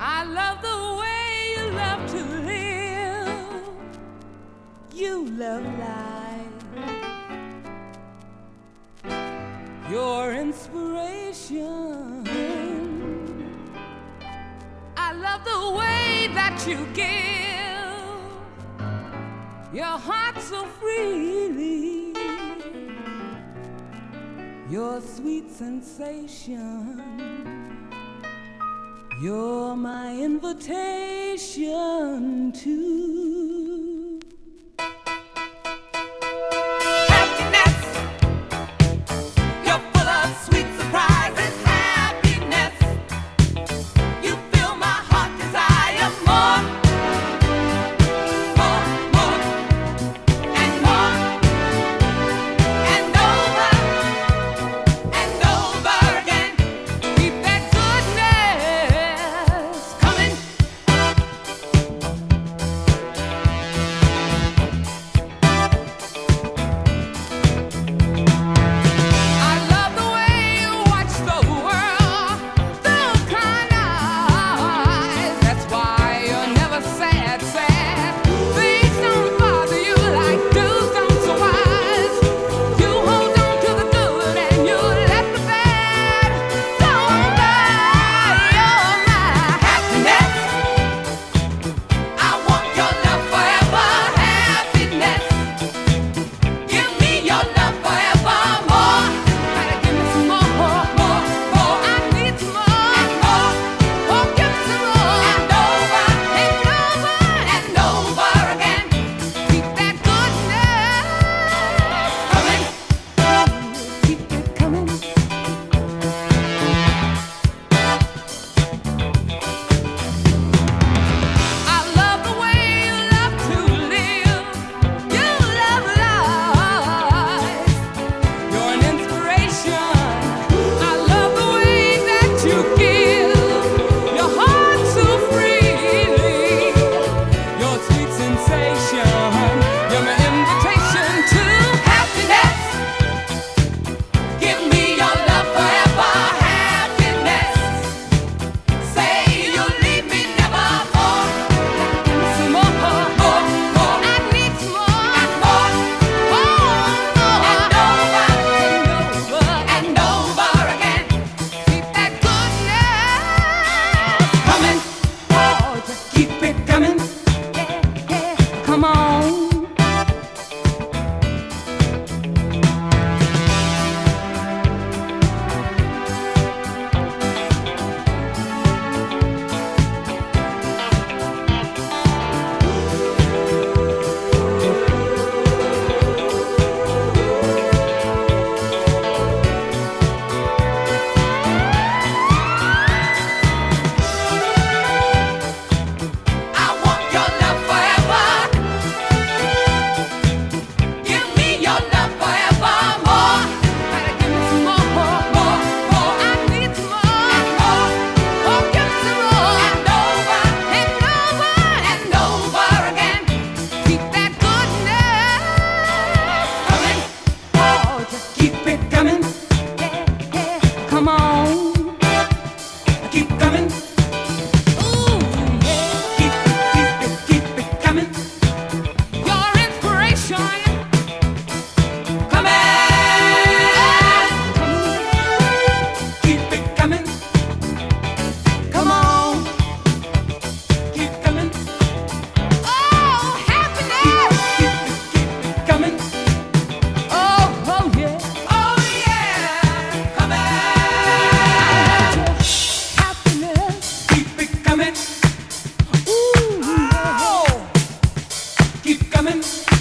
I love the way you love to live. You love life. Your inspiration. I love the way that you give your heart so freely. Your sweet sensation. You're my invitation to coming.